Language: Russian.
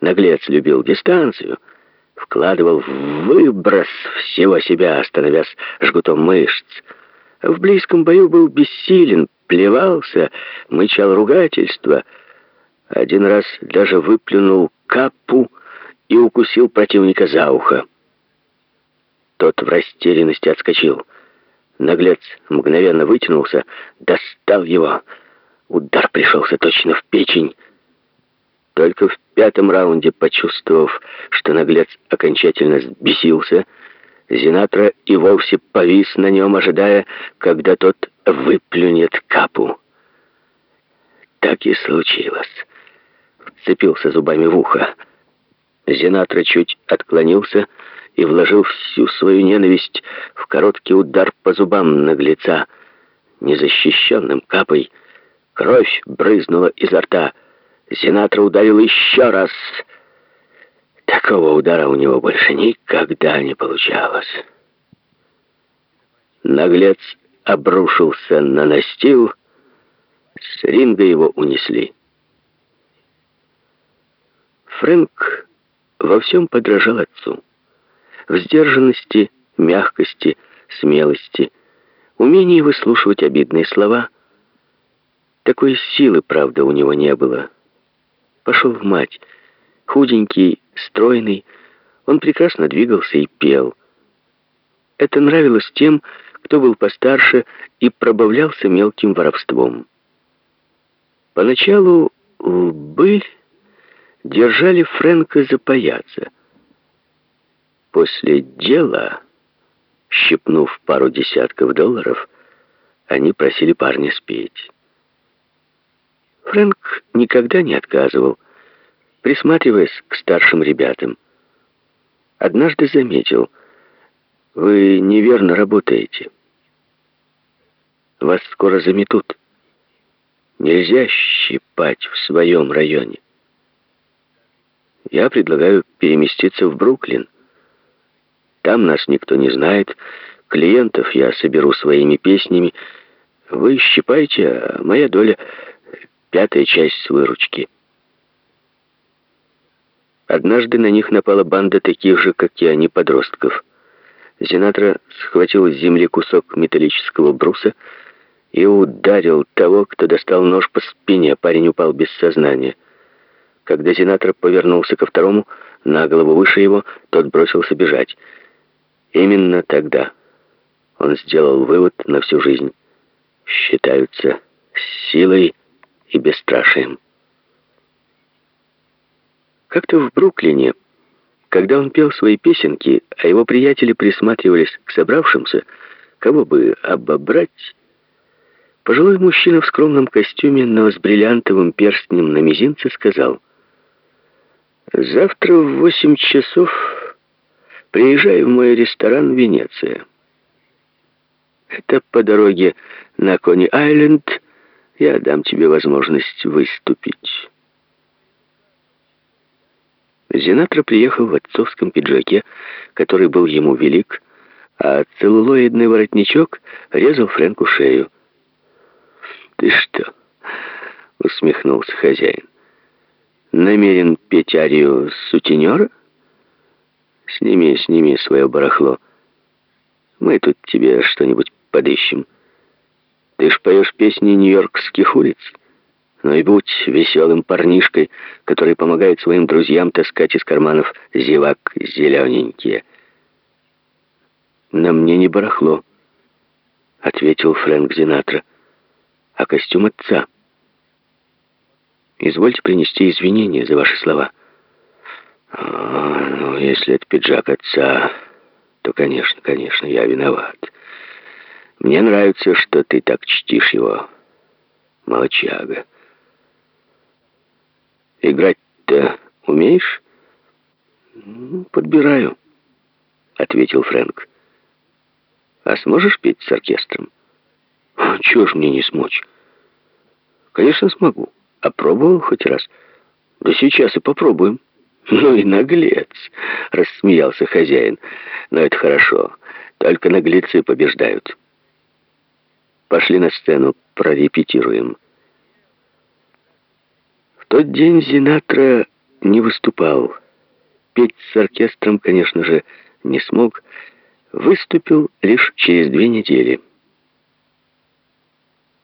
Наглец любил дистанцию, вкладывал в выброс всего себя, становясь жгутом мышц. В близком бою был бессилен, плевался, мычал ругательства. Один раз даже выплюнул капу и укусил противника за ухо. Тот в растерянности отскочил. Наглец мгновенно вытянулся, достал его. Удар пришелся точно в печень. Только в пятом раунде, почувствовав, что наглец окончательно сбесился, Зинатра и вовсе повис на нем, ожидая, когда тот выплюнет капу. Так и случилось. Вцепился зубами в ухо. Зинатра чуть отклонился и вложил всю свою ненависть в короткий удар по зубам наглеца, незащищенным капой. Кровь брызнула изо рта. Зинатра ударил еще раз. Такого удара у него больше никогда не получалось. Наглец обрушился на настил, с ринга его унесли. Фрэнк во всем подражал отцу. В сдержанности, мягкости, смелости, умении выслушивать обидные слова. Такой силы, правда, у него не было. Пошел в мать. Худенький, стройный, он прекрасно двигался и пел. Это нравилось тем, кто был постарше и пробавлялся мелким воровством. Поначалу быль держали Фрэнка за паяца. После дела, щипнув пару десятков долларов, они просили парня спеть. Фрэнк никогда не отказывал, присматриваясь к старшим ребятам. Однажды заметил, вы неверно работаете. Вас скоро заметут. Нельзя щипать в своем районе. Я предлагаю переместиться в Бруклин. Там нас никто не знает. Клиентов я соберу своими песнями. Вы щипайте, а моя доля — пятая часть выручки. Однажды на них напала банда таких же, как и они, подростков. Зинатра схватил с земли кусок металлического бруса и ударил того, кто достал нож по спине. Парень упал без сознания. Когда Зинатор повернулся ко второму, на голову выше его, тот бросился бежать. Именно тогда он сделал вывод на всю жизнь. Считаются силой и бесстрашием. Как-то в Бруклине, когда он пел свои песенки, а его приятели присматривались к собравшимся, кого бы обобрать, пожилой мужчина в скромном костюме, но с бриллиантовым перстнем на мизинце сказал — Завтра в восемь часов приезжай в мой ресторан «Венеция». Это по дороге на Кони-Айленд. Я дам тебе возможность выступить. Зинатра приехал в отцовском пиджаке, который был ему велик, а целлулоидный воротничок резал Фрэнку шею. «Ты что?» — усмехнулся хозяин намерен петь арию сутенера? Сними, сними свое барахло. Мы тут тебе что-нибудь подыщем. Ж поешь песни нью-йоркских улиц. Ну и будь веселым парнишкой, который помогает своим друзьям таскать из карманов зевак зелененькие. «На мне не барахло», — ответил Фрэнк Зинатра, — «а костюм отца». Извольте принести извинения за ваши слова. А, ну, если это пиджак отца, то, конечно, конечно, я виноват. Мне нравится, что ты так чтишь его, молочага. Играть-то умеешь? Подбираю, ответил Фрэнк. А сможешь петь с оркестром? Чего ж мне не смочь? Конечно, смогу. Опробовал хоть раз? Да сейчас и попробуем. Ну и наглец, рассмеялся хозяин. Но это хорошо. Только наглецы побеждают. Пошли на сцену, прорепетируем. В тот день Зинатра не выступал. Петь с оркестром, конечно же, не смог. Выступил лишь через две недели.